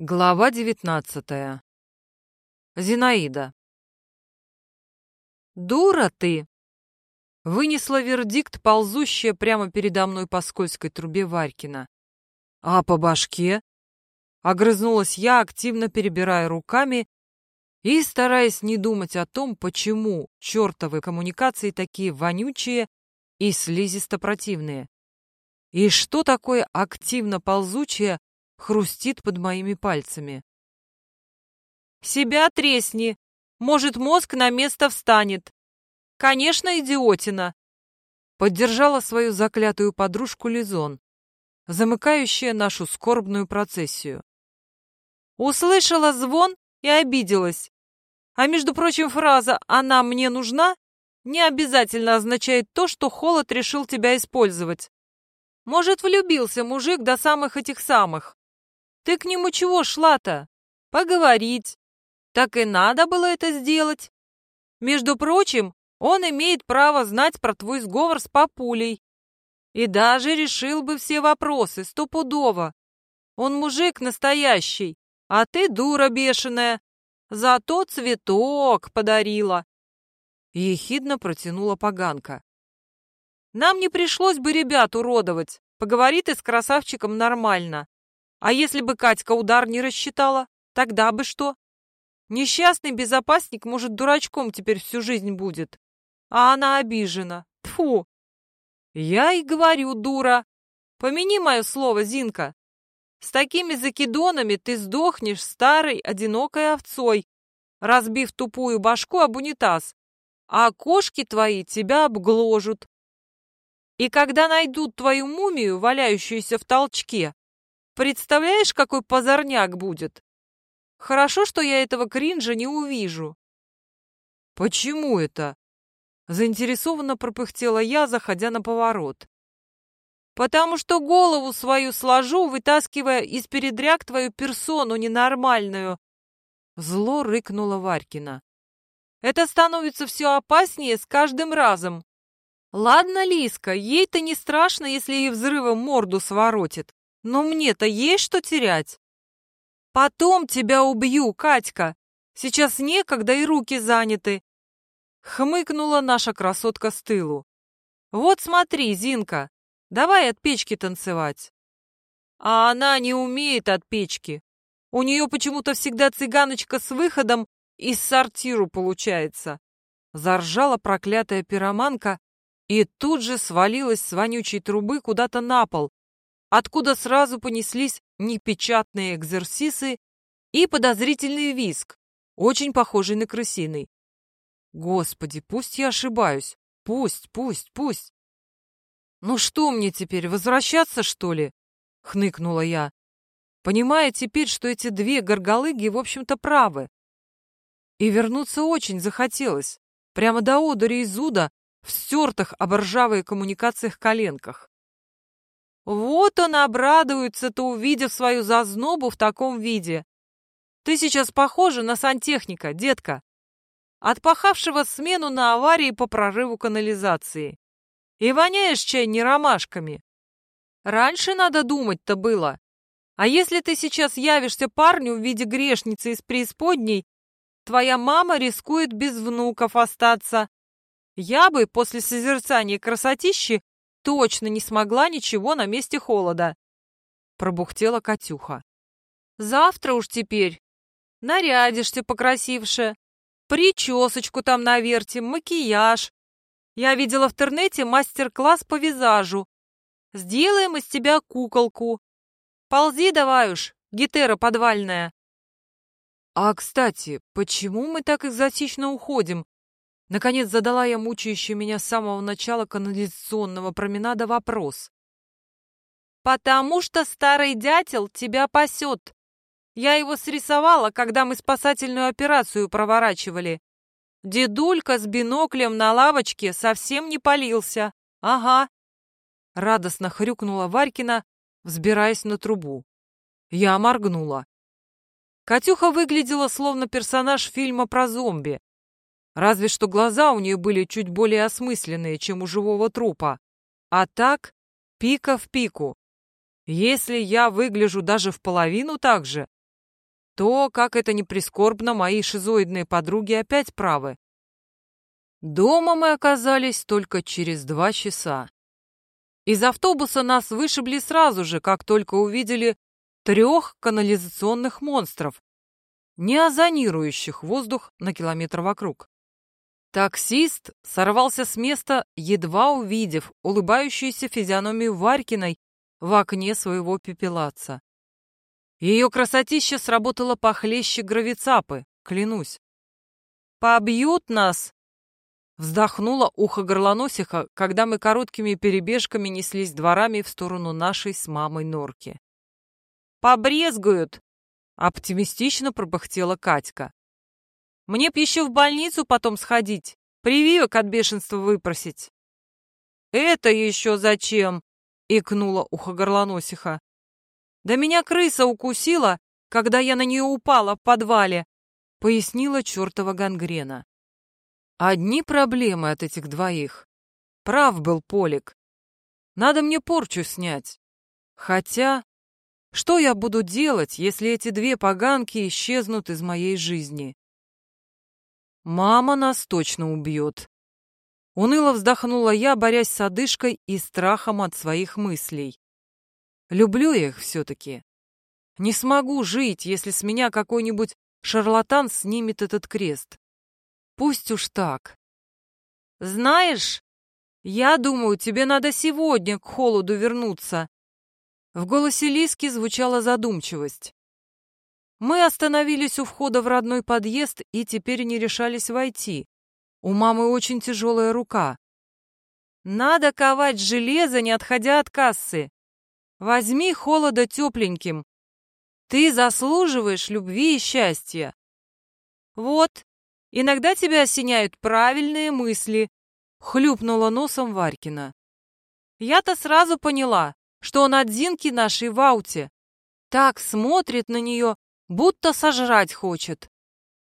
Глава девятнадцатая. Зинаида. «Дура ты!» Вынесла вердикт, ползущая прямо передо мной по скользкой трубе Варькина. «А по башке?» Огрызнулась я, активно перебирая руками и стараясь не думать о том, почему чертовы коммуникации такие вонючие и слизисто-противные. И что такое активно ползучее хрустит под моими пальцами. «Себя тресни! Может, мозг на место встанет!» «Конечно, идиотина!» Поддержала свою заклятую подружку Лизон, замыкающая нашу скорбную процессию. Услышала звон и обиделась. А между прочим, фраза «она мне нужна» не обязательно означает то, что Холод решил тебя использовать. Может, влюбился мужик до самых этих самых. Ты к нему чего шла-то? Поговорить. Так и надо было это сделать. Между прочим, он имеет право знать про твой сговор с папулей. И даже решил бы все вопросы стопудово. Он мужик настоящий, а ты дура бешеная. Зато цветок подарила. Ехидно протянула поганка. Нам не пришлось бы ребят уродовать. Поговори ты с красавчиком нормально. А если бы Катька удар не рассчитала, тогда бы что? Несчастный безопасник, может, дурачком теперь всю жизнь будет. А она обижена. Тфу. Я и говорю, дура. Помяни мое слово, Зинка. С такими закидонами ты сдохнешь старой, одинокой овцой, разбив тупую башку об унитаз, а кошки твои тебя обгложут. И когда найдут твою мумию, валяющуюся в толчке, Представляешь, какой позорняк будет? Хорошо, что я этого кринжа не увижу. Почему это? Заинтересованно пропыхтела я, заходя на поворот. Потому что голову свою сложу, вытаскивая из передряг твою персону ненормальную. Зло рыкнула Варькина. Это становится все опаснее с каждым разом. Ладно, Лиска, ей-то не страшно, если ей взрывом морду своротит. Но мне-то есть что терять. Потом тебя убью, Катька. Сейчас некогда и руки заняты. Хмыкнула наша красотка с тылу. Вот смотри, Зинка, давай от печки танцевать. А она не умеет от печки. У нее почему-то всегда цыганочка с выходом из сортиру получается. Заржала проклятая пироманка и тут же свалилась с вонючей трубы куда-то на пол, откуда сразу понеслись непечатные экзерсисы и подозрительный виск, очень похожий на крысиный. Господи, пусть я ошибаюсь. Пусть, пусть, пусть. Ну что мне теперь, возвращаться, что ли? Хныкнула я, понимая теперь, что эти две горголыги, в общем-то, правы. И вернуться очень захотелось, прямо до одури и зуда в стертых оборжавые коммуникациях коленках. Вот он обрадуется-то, увидев свою зазнобу в таком виде. Ты сейчас похожа на сантехника, детка, отпахавшего смену на аварии по прорыву канализации. И воняешь чай не ромашками. Раньше надо думать-то было. А если ты сейчас явишься парню в виде грешницы из преисподней, твоя мама рискует без внуков остаться. Я бы после созерцания красотищи точно не смогла ничего на месте холода. Пробухтела Катюха. Завтра уж теперь. Нарядишься покрасивше. Причесочку там навертим, макияж. Я видела в интернете мастер-класс по визажу. Сделаем из тебя куколку. Ползи давай уж, гитера подвальная. А, кстати, почему мы так экзотично уходим? Наконец задала я мучающий меня с самого начала канализационного променада вопрос. «Потому что старый дятел тебя пасет. Я его срисовала, когда мы спасательную операцию проворачивали. Дедулька с биноклем на лавочке совсем не полился. Ага». Радостно хрюкнула Варькина, взбираясь на трубу. Я моргнула. Катюха выглядела словно персонаж фильма про зомби. Разве что глаза у нее были чуть более осмысленные, чем у живого трупа. А так, пика в пику. Если я выгляжу даже в половину так же, то, как это ни прискорбно, мои шизоидные подруги опять правы. Дома мы оказались только через два часа. Из автобуса нас вышибли сразу же, как только увидели трех канализационных монстров, не озонирующих воздух на километр вокруг. Таксист сорвался с места, едва увидев улыбающуюся физиономию Варькиной в окне своего пепелаца. Ее красотища сработала похлеще гравицапы, клянусь. «Побьют нас!» Вздохнула ухо горлоносиха, когда мы короткими перебежками неслись дворами в сторону нашей с мамой норки. «Побрезгуют!» — оптимистично пропыхтела Катька. «Мне б еще в больницу потом сходить, прививок от бешенства выпросить». «Это еще зачем?» — икнула ухо горлоносиха. «Да меня крыса укусила, когда я на нее упала в подвале», — пояснила чертова гангрена. Одни проблемы от этих двоих. Прав был Полик. Надо мне порчу снять. Хотя, что я буду делать, если эти две поганки исчезнут из моей жизни? Мама нас точно убьет. Уныло вздохнула я, борясь с одышкой и страхом от своих мыслей. Люблю я их все-таки. Не смогу жить, если с меня какой-нибудь шарлатан снимет этот крест. Пусть уж так. Знаешь, я думаю, тебе надо сегодня к холоду вернуться. В голосе Лиски звучала задумчивость. Мы остановились у входа в родной подъезд и теперь не решались войти. У мамы очень тяжелая рука. Надо ковать железо, не отходя от кассы. Возьми холода тепленьким. Ты заслуживаешь любви и счастья. Вот, Иногда тебя осеняют правильные мысли», — хлюпнула носом Варькина. «Я-то сразу поняла, что он от Зинки нашей в ауте. Так смотрит на нее, будто сожрать хочет.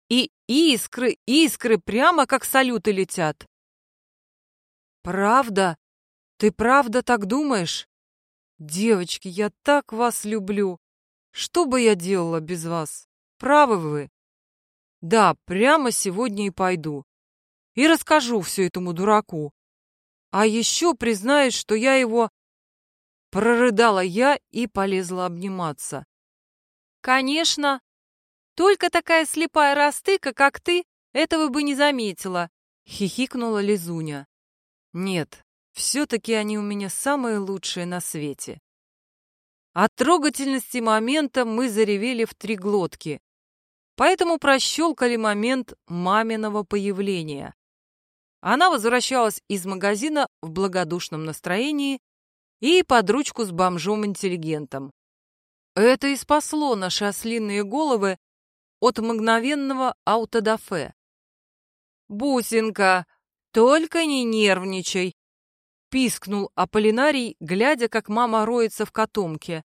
И искры, искры прямо как салюты летят». «Правда? Ты правда так думаешь? Девочки, я так вас люблю. Что бы я делала без вас? Правы вы?» Да, прямо сегодня и пойду. И расскажу все этому дураку. А еще признаюсь, что я его... Прорыдала я и полезла обниматься. Конечно. Только такая слепая растыка, как ты, этого бы не заметила, хихикнула Лизуня. Нет, все-таки они у меня самые лучшие на свете. От трогательности момента мы заревели в три глотки поэтому прощелкали момент маминого появления. Она возвращалась из магазина в благодушном настроении и под ручку с бомжом-интеллигентом. Это и спасло наши ослиные головы от мгновенного аутодафе. «Бусинка, только не нервничай!» — пискнул Аполлинарий, глядя, как мама роется в котомке.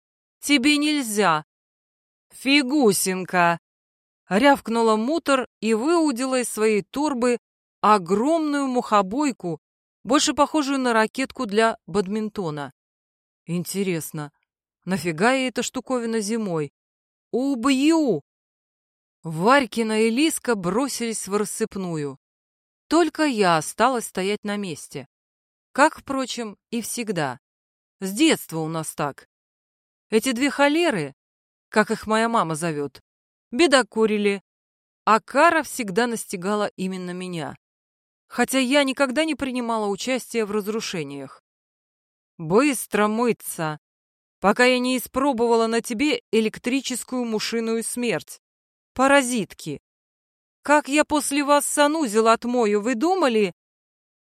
«Тебе нельзя!» «Фигусинка!» рявкнула мутор и выудила из своей турбы огромную мухобойку, больше похожую на ракетку для бадминтона. Интересно, нафига ей эта штуковина зимой? Убью! Варькина и Лиска бросились в рассыпную. Только я осталась стоять на месте. Как, впрочем, и всегда. С детства у нас так. Эти две холеры, как их моя мама зовет, бедокурили, а кара всегда настигала именно меня, хотя я никогда не принимала участия в разрушениях. «Быстро мыться, пока я не испробовала на тебе электрическую мушиную смерть. Паразитки! Как я после вас санузел отмою, вы думали?»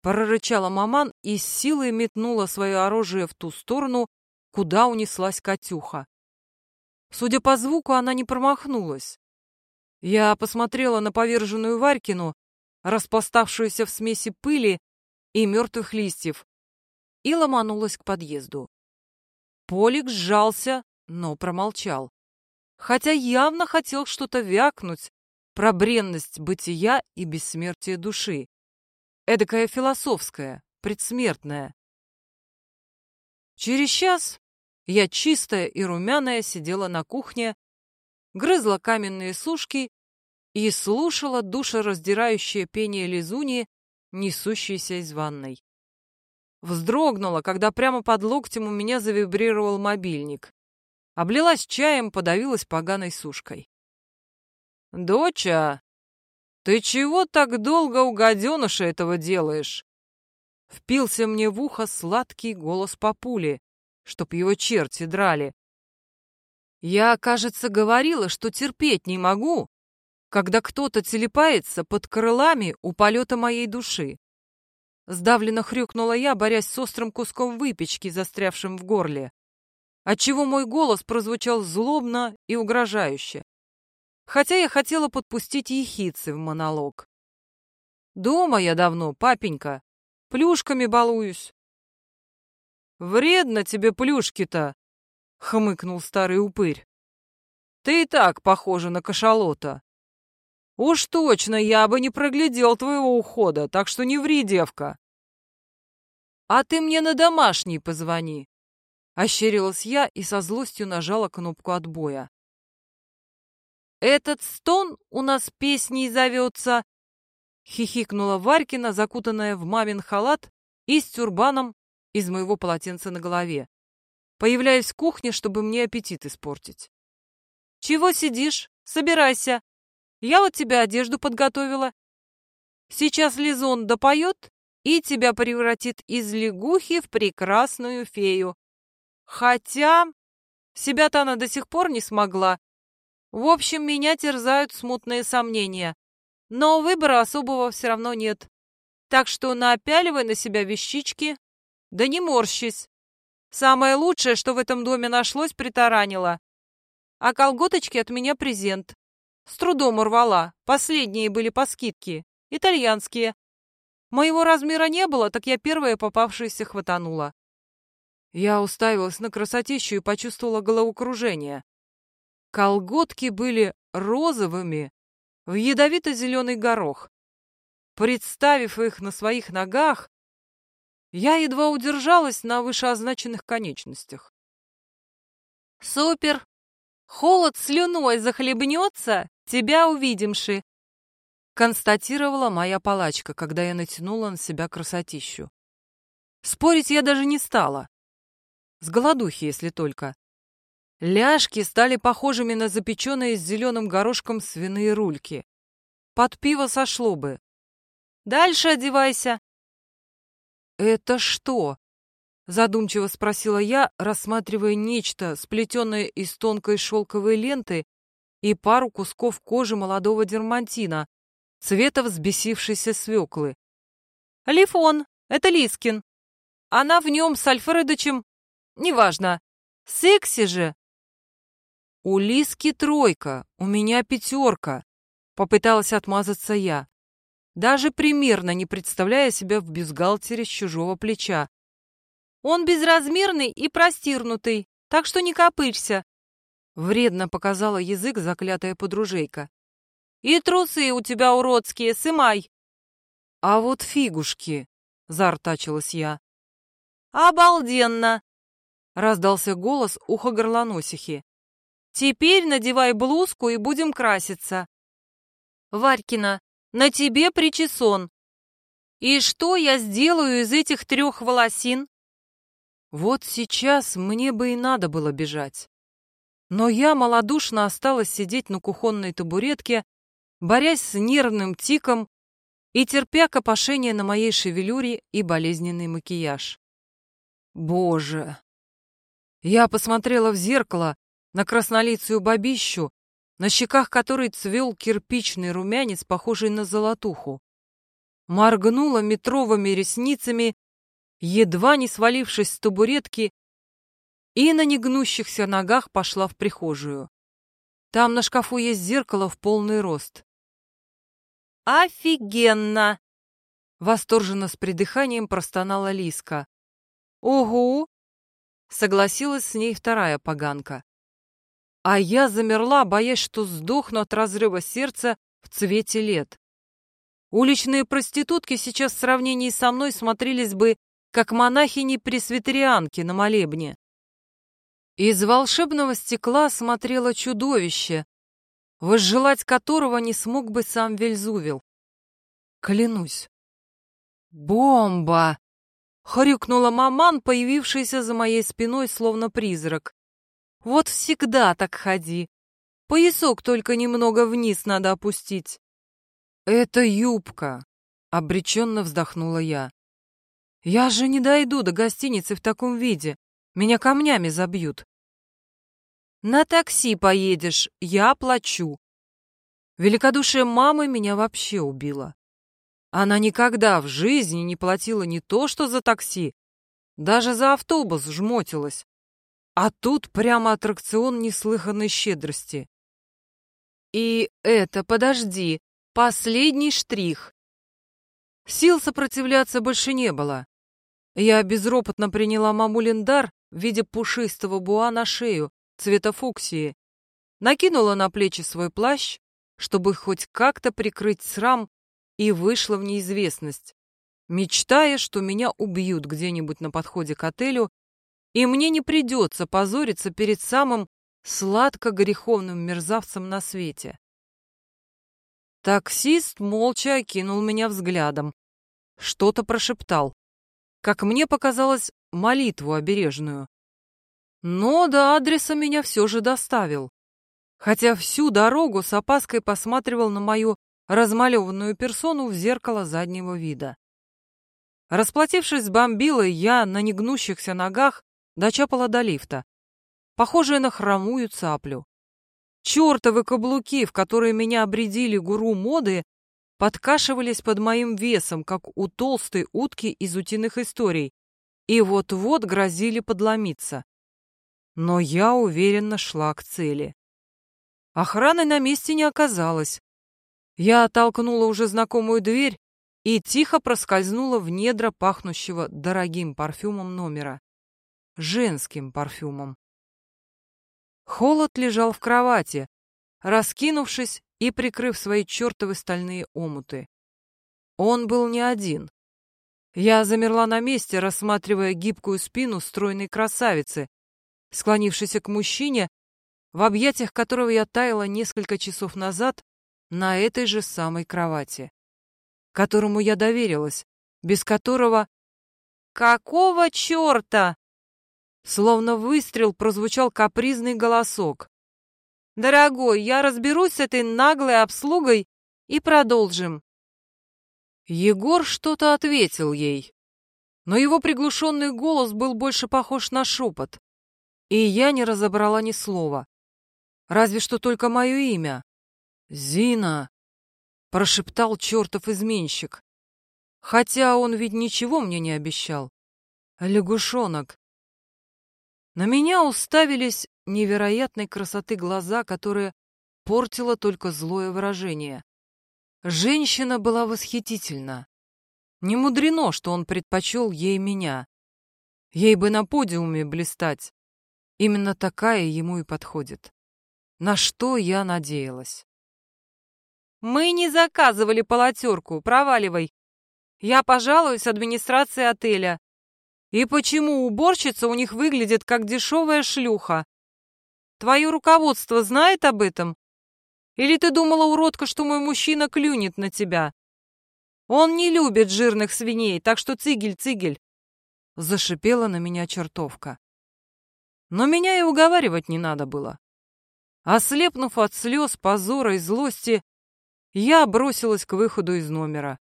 Прорычала маман и с силой метнула свое оружие в ту сторону, куда унеслась Катюха. Судя по звуку, она не промахнулась. Я посмотрела на поверженную Варькину, распластавшуюся в смеси пыли и мертвых листьев, и ломанулась к подъезду. Полик сжался, но промолчал. Хотя явно хотел что-то вякнуть про бренность бытия и бессмертие души. Эдакая философская, предсмертная. Через час я чистая и румяная сидела на кухне, грызла каменные сушки и слушала душераздирающее пение лизуни, несущейся из ванной. Вздрогнула, когда прямо под локтем у меня завибрировал мобильник. Облилась чаем, подавилась поганой сушкой. «Доча, ты чего так долго у гаденыша этого делаешь?» Впился мне в ухо сладкий голос папули, чтоб его черти драли. Я, кажется, говорила, что терпеть не могу, когда кто-то телепается под крылами у полета моей души. Сдавленно хрюкнула я, борясь с острым куском выпечки, застрявшим в горле, отчего мой голос прозвучал злобно и угрожающе. Хотя я хотела подпустить ехицы в монолог. «Дома я давно, папенька, плюшками балуюсь». «Вредно тебе плюшки-то», — хмыкнул старый упырь. «Ты и так похожа на кашалота. Уж точно я бы не проглядел твоего ухода, так что не ври, девка». «А ты мне на домашний позвони», — ощерилась я и со злостью нажала кнопку отбоя. «Этот стон у нас песней зовется», — хихикнула Варькина, закутанная в мамин халат и с тюрбаном из моего полотенца на голове. Появляюсь в кухне, чтобы мне аппетит испортить. «Чего сидишь? Собирайся. Я вот тебе одежду подготовила. Сейчас Лизон допоет и тебя превратит из лягухи в прекрасную фею. Хотя себя-то она до сих пор не смогла. В общем, меня терзают смутные сомнения. Но выбора особого все равно нет. Так что напяливай на себя вещички, да не морщись. Самое лучшее, что в этом доме нашлось, притаранило. А колготочки от меня презент. С трудом урвала. Последние были по скидке. Итальянские. Моего размера не было, так я первая попавшаяся хватанула. Я уставилась на красотищу и почувствовала головокружение. Колготки были розовыми, в ядовито-зеленый горох. Представив их на своих ногах, я едва удержалась на вышеозначенных конечностях. «Супер! Холод слюной захлебнется, тебя увидимши!» констатировала моя палачка, когда я натянула на себя красотищу. Спорить я даже не стала. С голодухи, если только. Ляжки стали похожими на запеченные с зеленым горошком свиные рульки. Под пиво сошло бы. «Дальше одевайся», «Это что?» — задумчиво спросила я, рассматривая нечто, сплетенное из тонкой шелковой ленты и пару кусков кожи молодого дермантина, цвета взбесившейся свеклы. «Лифон, это Лискин. Она в нем с Альфредычем... Неважно. Секси же!» «У Лиски тройка, у меня пятерка», — попыталась отмазаться я даже примерно не представляя себя в бюстгальтере с чужого плеча. «Он безразмерный и простирнутый, так что не копырься», — вредно показала язык заклятая подружейка. «И трусы у тебя уродские, сымай!» «А вот фигушки!» — заортачилась я. «Обалденно!» — раздался голос уха горлоносихи. «Теперь надевай блузку и будем краситься». «Варькина, на тебе причесон. И что я сделаю из этих трех волосин? Вот сейчас мне бы и надо было бежать. Но я малодушно осталась сидеть на кухонной табуретке, борясь с нервным тиком и терпя копошение на моей шевелюре и болезненный макияж. Боже! Я посмотрела в зеркало на краснолицую бабищу, на щеках которой цвел кирпичный румянец, похожий на золотуху. Моргнула метровыми ресницами, едва не свалившись с табуретки, и на негнущихся ногах пошла в прихожую. Там на шкафу есть зеркало в полный рост. «Офигенно!» — восторженно с придыханием простонала Лиска. «Угу!» — согласилась с ней вторая поганка. А я замерла, боясь, что сдохну от разрыва сердца в цвете лет. Уличные проститутки сейчас в сравнении со мной смотрелись бы, как монахини-пресвитерианки на молебне. Из волшебного стекла смотрело чудовище, возжелать которого не смог бы сам Вельзувил. Клянусь. «Бомба!» — хрюкнула маман, появившаяся за моей спиной, словно призрак. «Вот всегда так ходи. Поясок только немного вниз надо опустить». «Это юбка», — обреченно вздохнула я. «Я же не дойду до гостиницы в таком виде. Меня камнями забьют». «На такси поедешь, я плачу». Великодушие мамы меня вообще убило. Она никогда в жизни не платила не то что за такси, даже за автобус жмотилась. А тут прямо аттракцион неслыханной щедрости. И это, подожди, последний штрих. Сил сопротивляться больше не было. Я безропотно приняла мамулин дар в виде пушистого буа на шею, цвета фуксии, накинула на плечи свой плащ, чтобы хоть как-то прикрыть срам и вышла в неизвестность, мечтая, что меня убьют где-нибудь на подходе к отелю, и мне не придется позориться перед самым сладко-греховным мерзавцем на свете. Таксист молча окинул меня взглядом, что-то прошептал, как мне показалось, молитву обережную. Но до адреса меня все же доставил, хотя всю дорогу с опаской посматривал на мою размалеванную персону в зеркало заднего вида. Расплатившись с бомбилой, я на негнущихся ногах дочапала до лифта, похожая на хромую цаплю. Чёртовы каблуки, в которые меня обредили гуру моды, подкашивались под моим весом, как у толстой утки из утиных историй, и вот-вот грозили подломиться. Но я уверенно шла к цели. Охраны на месте не оказалось, я оттолкнула уже знакомую дверь и тихо проскользнула в недра пахнущего дорогим парфюмом номера. Женским парфюмом. Холод лежал в кровати, раскинувшись и прикрыв свои чертовы стальные омуты. Он был не один. Я замерла на месте, рассматривая гибкую спину стройной красавицы, склонившейся к мужчине, в объятиях которого я таяла несколько часов назад на этой же самой кровати, которому я доверилась, без которого... «Какого черта?» Словно выстрел прозвучал капризный голосок. «Дорогой, я разберусь с этой наглой обслугой и продолжим». Егор что-то ответил ей, но его приглушенный голос был больше похож на шепот, и я не разобрала ни слова. Разве что только мое имя. «Зина!» — прошептал чертов изменщик. Хотя он ведь ничего мне не обещал. Лягушонок. На меня уставились невероятной красоты глаза, которые портило только злое выражение. Женщина была восхитительна. Не мудрено, что он предпочел ей меня. Ей бы на подиуме блистать. Именно такая ему и подходит. На что я надеялась. Мы не заказывали полотерку, проваливай. Я пожалуюсь администрации отеля. И почему уборщица у них выглядит как дешевая шлюха? Твое руководство знает об этом? Или ты думала, уродка, что мой мужчина клюнет на тебя? Он не любит жирных свиней, так что цигель-цигель. Зашипела на меня чертовка. Но меня и уговаривать не надо было. Ослепнув от слез, позора и злости, я бросилась к выходу из номера.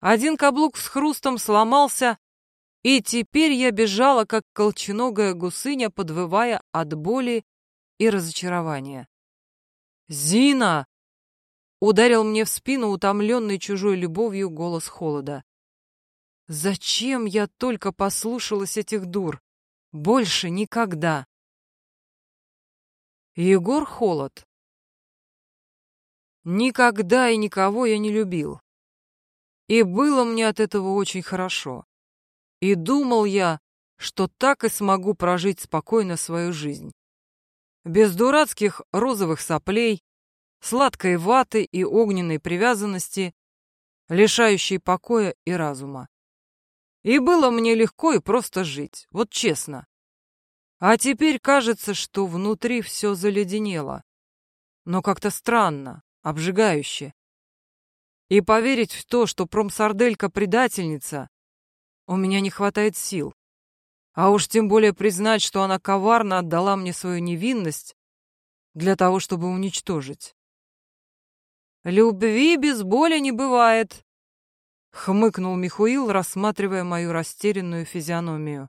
Один каблук с хрустом сломался, и теперь я бежала, как колченогая гусыня, подвывая от боли и разочарования. «Зина!» — ударил мне в спину утомленный чужой любовью голос холода. «Зачем я только послушалась этих дур? Больше никогда!» Егор Холод Никогда и никого я не любил. И было мне от этого очень хорошо. И думал я, что так и смогу прожить спокойно свою жизнь. Без дурацких розовых соплей, сладкой ваты и огненной привязанности, лишающей покоя и разума. И было мне легко и просто жить, вот честно. А теперь кажется, что внутри все заледенело. но как-то странно, обжигающе. И поверить в то, что промсарделька предательница, у меня не хватает сил. А уж тем более признать, что она коварно отдала мне свою невинность для того, чтобы уничтожить. «Любви без боли не бывает», — хмыкнул Михуил, рассматривая мою растерянную физиономию.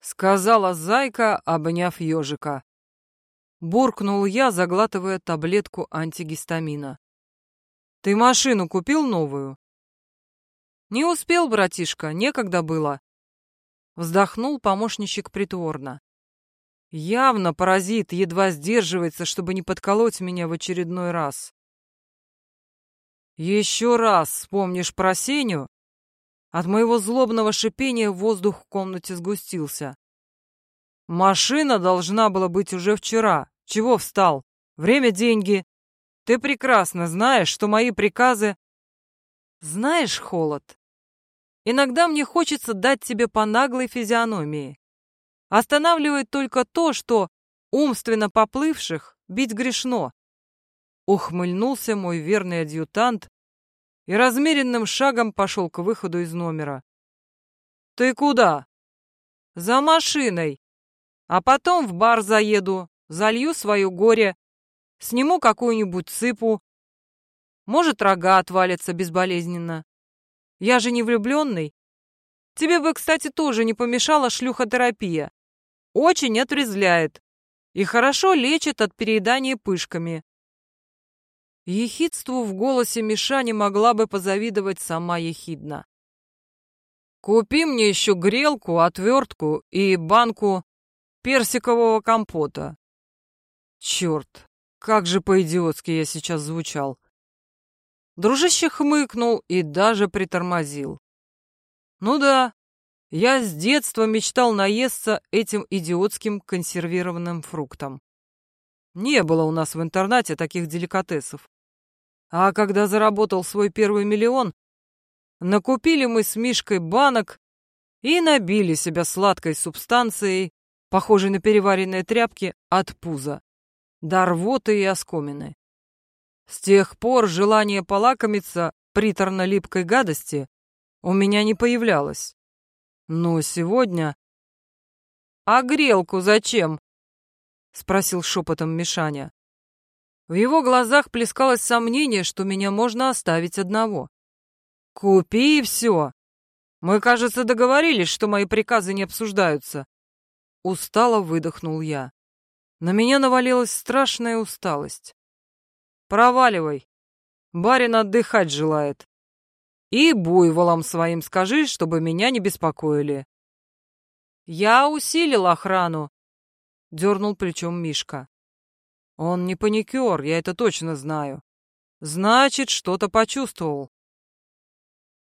Сказала зайка, обняв ежика. Буркнул я, заглатывая таблетку антигистамина. Ты машину купил новую? Не успел, братишка, некогда было. Вздохнул помощничек притворно. Явно паразит едва сдерживается, чтобы не подколоть меня в очередной раз. Еще раз вспомнишь про Сеню? От моего злобного шипения воздух в комнате сгустился. Машина должна была быть уже вчера. Чего встал? Время — деньги. Ты прекрасно знаешь, что мои приказы... Знаешь, Холод, иногда мне хочется дать тебе по наглой физиономии. Останавливает только то, что умственно поплывших бить грешно. Ухмыльнулся мой верный адъютант и размеренным шагом пошел к выходу из номера. «Ты куда?» «За машиной. А потом в бар заеду, залью свое горе Сниму какую-нибудь цыпу. Может, рога отвалятся безболезненно. Я же не влюбленный. Тебе бы, кстати, тоже не помешала шлюхотерапия. Очень отрезвляет. И хорошо лечит от переедания пышками. Ехидству в голосе Мишани могла бы позавидовать сама ехидна. «Купи мне еще грелку, отвертку и банку персикового компота». Черт, как же по-идиотски я сейчас звучал. Дружище хмыкнул и даже притормозил. Ну да, я с детства мечтал наесться этим идиотским консервированным фруктом. Не было у нас в интернате таких деликатесов. А когда заработал свой первый миллион, накупили мы с Мишкой банок и набили себя сладкой субстанцией, похожей на переваренные тряпки, от пуза до рвоты и оскомины. С тех пор желание полакомиться приторно-липкой гадости у меня не появлялось. Но сегодня... «А грелку зачем?» — спросил шепотом Мишаня. В его глазах плескалось сомнение, что меня можно оставить одного. «Купи и все. Мы, кажется, договорились, что мои приказы не обсуждаются». Устало выдохнул я. На меня навалилась страшная усталость. «Проваливай. Барин отдыхать желает. И буйволам своим скажи, чтобы меня не беспокоили». «Я усилил охрану», — дернул плечом Мишка. «Он не паникер, я это точно знаю. Значит, что-то почувствовал».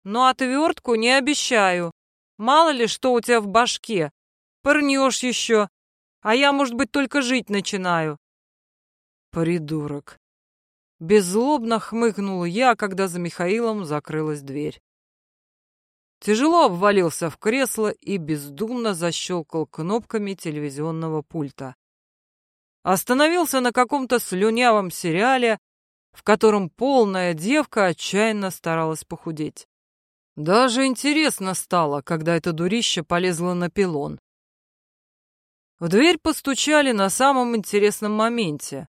«Но отвертку не обещаю. Мало ли, что у тебя в башке. Пырнешь еще, а я, может быть, только жить начинаю. Придурок. Беззлобно хмыкнул я, когда за Михаилом закрылась дверь. Тяжело обвалился в кресло и бездумно защелкал кнопками телевизионного пульта. Остановился на каком-то слюнявом сериале, в котором полная девка отчаянно старалась похудеть. Даже интересно стало, когда это дурище полезло на пилон. В дверь постучали на самом интересном моменте.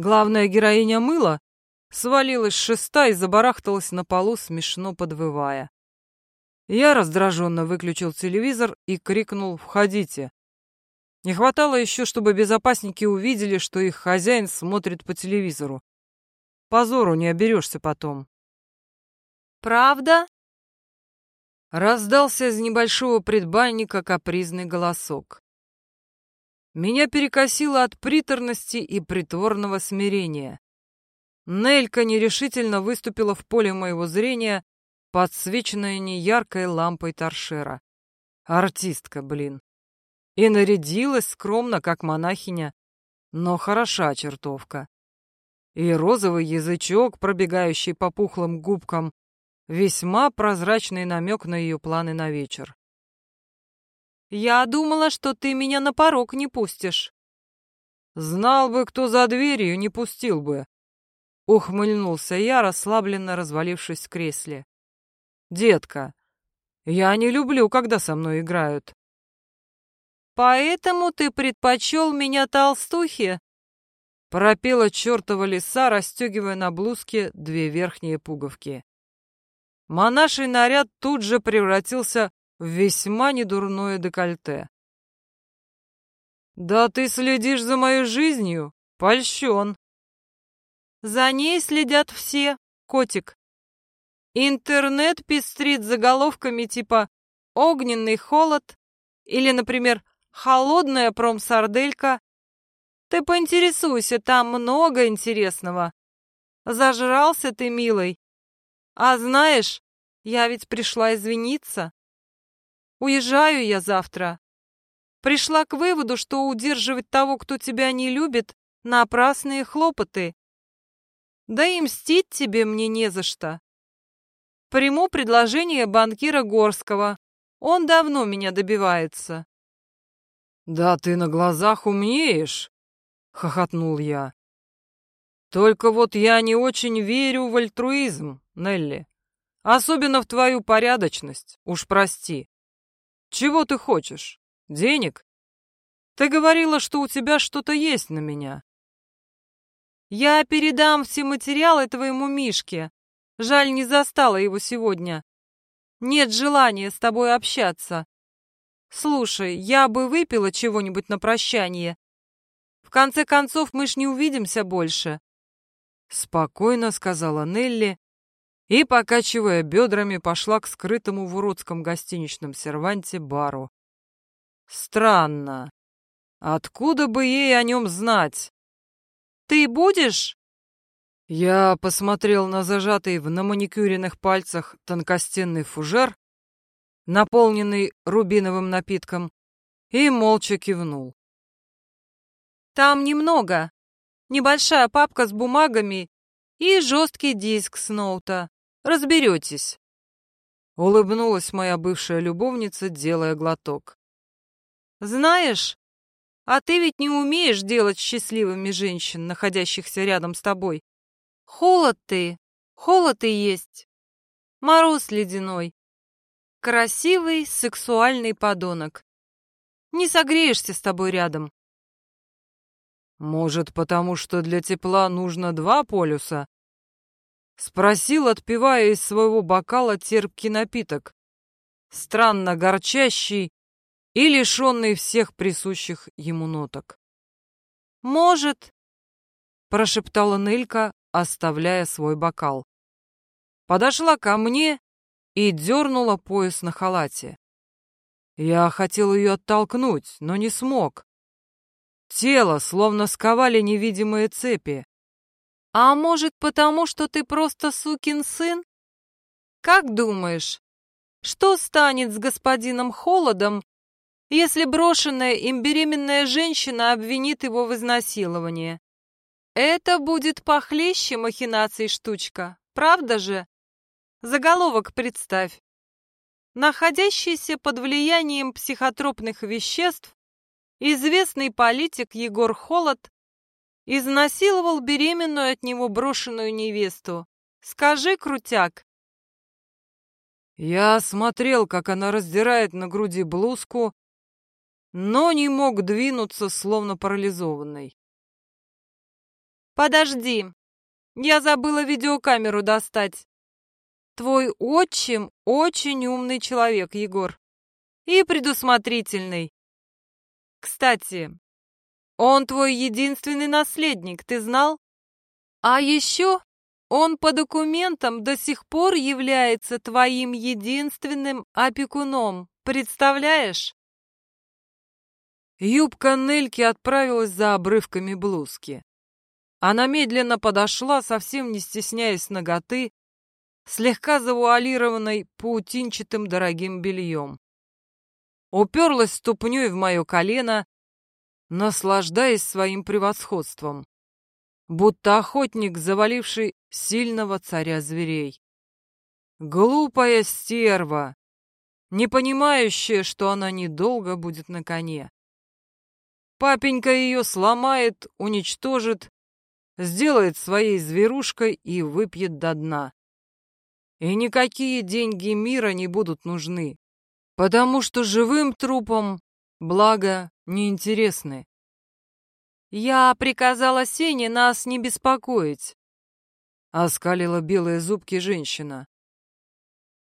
Главная героиня мыла свалилась с шеста и забарахталась на полу, смешно подвывая. Я раздраженно выключил телевизор и крикнул «Входите!». Не хватало еще, чтобы безопасники увидели, что их хозяин смотрит по телевизору. Позору не оберешься потом. «Правда?» Раздался из небольшого предбанника капризный голосок. Меня перекосило от приторности и притворного смирения. Нелька нерешительно выступила в поле моего зрения, подсвеченная неяркой лампой торшера. Артистка, блин. И нарядилась скромно, как монахиня, но хороша чертовка. И розовый язычок, пробегающий по пухлым губкам, весьма прозрачный намек на ее планы на вечер. «Я думала, что ты меня на порог не пустишь». Знал бы, кто за дверью, не пустил бы. Ухмыльнулся я, расслабленно развалившись в кресле. Детка, я не люблю, когда со мной играют. Поэтому ты предпочел меня толстухе? Пропела чертова лиса, расстегивая на блузке две верхние пуговки. Монаший наряд тут же превратился весьма недурное декольте. «Да ты следишь за моей жизнью? Польщен!» «За ней следят все, котик. Интернет пестрит заголовками типа «Огненный холод» или, например, «Холодная промсарделька». Ты поинтересуйся, там много интересного. Зажрался ты, милый. А знаешь, я ведь пришла извиниться. Уезжаю я завтра. Пришла к выводу, что удерживать того, кто тебя не любит, напрасные хлопоты. Да и мстить тебе мне не за что. Приму предложение банкира Горского. Он давно меня добивается. «Да ты на глазах умеешь!» — хохотнул я. «Только вот я не очень верю в альтруизм, Нелли. Особенно в твою порядочность, уж прости. Чего ты хочешь? Денег? Ты говорила, что у тебя что-то есть на меня». «Я передам все материалы твоему Мишке. Жаль, не застала его сегодня. Нет желания с тобой общаться. Слушай, я бы выпила чего-нибудь на прощание. В конце концов, мы ж не увидимся больше. Спокойно сказала Нелли и, покачивая бедрами, пошла к скрытому в уродском гостиничном серванте бару. Странно. Откуда бы ей о нем знать? Ты будешь? Я посмотрел на зажатый в наманикюренных пальцах тонкостенный фужер, наполненный рубиновым напитком, и молча кивнул. «Там немного. Небольшая папка с бумагами и жесткий диск с ноута. Разберетесь». Улыбнулась моя бывшая любовница, делая глоток. «Знаешь, а ты ведь не умеешь делать счастливыми женщин, находящихся рядом с тобой. Холод ты, холод и есть. Мороз ледяной. Красивый, сексуальный подонок. Не согреешься с тобой рядом. Может, потому что для тепла нужно два полюса? Спросил, отпивая из своего бокала терпкий напиток, странно горчащий и лишенный всех присущих ему ноток. «Может», — прошептала Нелька, оставляя свой бокал. Подошла ко мне и дернула пояс на халате. Я хотел ее оттолкнуть, но не смог. Тело словно сковали невидимые цепи. «А может, потому что ты просто сукин сын? Как думаешь, что станет с господином Холодом, если брошенная им беременная женщина обвинит его в изнасиловании? Это будет похлеще махинаций штучка, правда же? Заголовок представь. Находящийся под влиянием психотропных веществ, известный политик Егор Холод изнасиловал беременную от него брошенную невесту. Скажи, крутяк. Я смотрел, как она раздирает на груди блузку, но не мог двинуться, словно парализованный. Подожди, я забыла видеокамеру достать. Твой отчим очень умный человек, Егор. И предусмотрительный. Кстати, он твой единственный наследник, ты знал? А еще он по документам до сих пор является твоим единственным опекуном. Представляешь? Юбка Нельки отправилась за обрывками блузки. Она медленно подошла, совсем не стесняясь ноготы, слегка завуалированной паутинчатым дорогим бельем. Уперлась ступней в мое колено, наслаждаясь своим превосходством, будто охотник, заваливший сильного царя зверей. Глупая стерва, не понимающая, что она недолго будет на коне. Папенька ее сломает, уничтожит, сделает своей зверушкой и выпьет до дна. И никакие деньги мира не будут нужны, потому что живым трупам благо неинтересны. Я приказала Сене нас не беспокоить. Оскалила белые зубки женщина.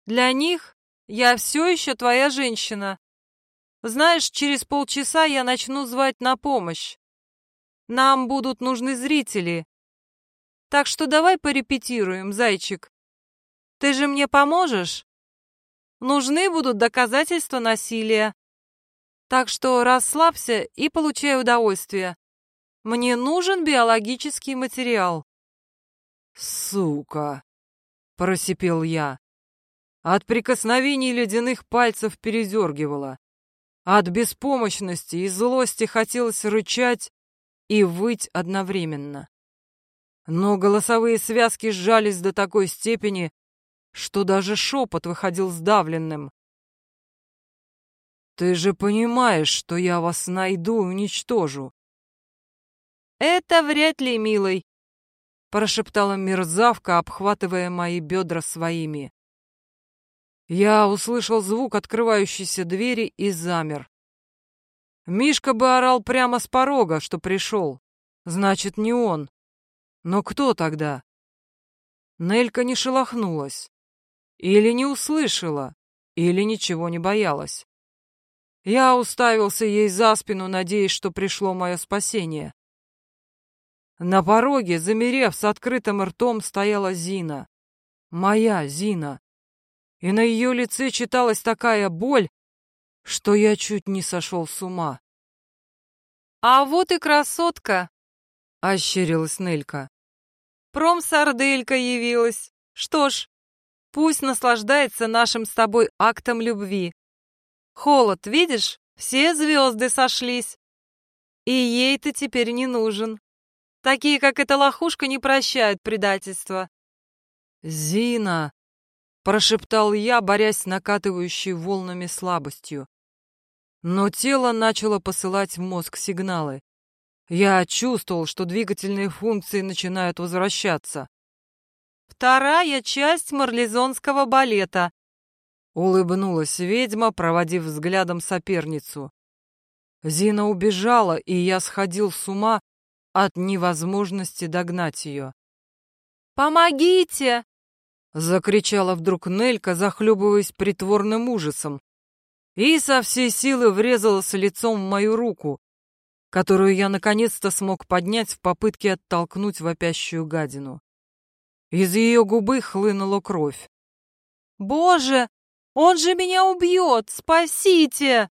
Для них я все еще твоя женщина. Знаешь, через полчаса я начну звать на помощь. Нам будут нужны зрители. Так что давай порепетируем, зайчик. Ты же мне поможешь? Нужны будут доказательства насилия. Так что расслабься и получай удовольствие. Мне нужен биологический материал. Сука, просипел я. От прикосновений ледяных пальцев передергивало. От беспомощности и злости хотелось рычать и выть одновременно. Но голосовые связки сжались до такой степени, что даже шепот выходил сдавленным. «Ты же понимаешь, что я вас найду и уничтожу!» «Это вряд ли, милый», — прошептала мерзавка, обхватывая мои бедра своими. Я услышал звук открывающейся двери и замер. Мишка бы орал прямо с порога, что пришел. Значит, не он. Но кто тогда? Нелька не шелохнулась. Или не услышала, или ничего не боялась. Я уставился ей за спину, надеясь, что пришло мое спасение. На пороге, замерев с открытым ртом, стояла Зина. Моя Зина и на ее лице читалась такая боль, что я чуть не сошел с ума. «А вот и красотка!» — ощерилась Нелька. «Промсарделька явилась. Что ж, пусть наслаждается нашим с тобой актом любви. Холод, видишь, все звезды сошлись. И ей ты теперь не нужен. Такие, как эта лохушка, не прощают предательства». «Зина!» прошептал я, борясь с накатывающей волнами слабостью. Но тело начало посылать в мозг сигналы. Я чувствовал, что двигательные функции начинают возвращаться. «Вторая часть марлезонского балета», — улыбнулась ведьма, проводив взглядом соперницу. Зина убежала, и я сходил с ума от невозможности догнать ее. «Помогите!» Закричала вдруг Нелька, захлебываясь притворным ужасом, и со всей силы врезалась лицом в мою руку, которую я наконец-то смог поднять в попытке оттолкнуть вопящую гадину. Из ее губы хлынула кровь. «Боже, он же меня убьет! Спасите!»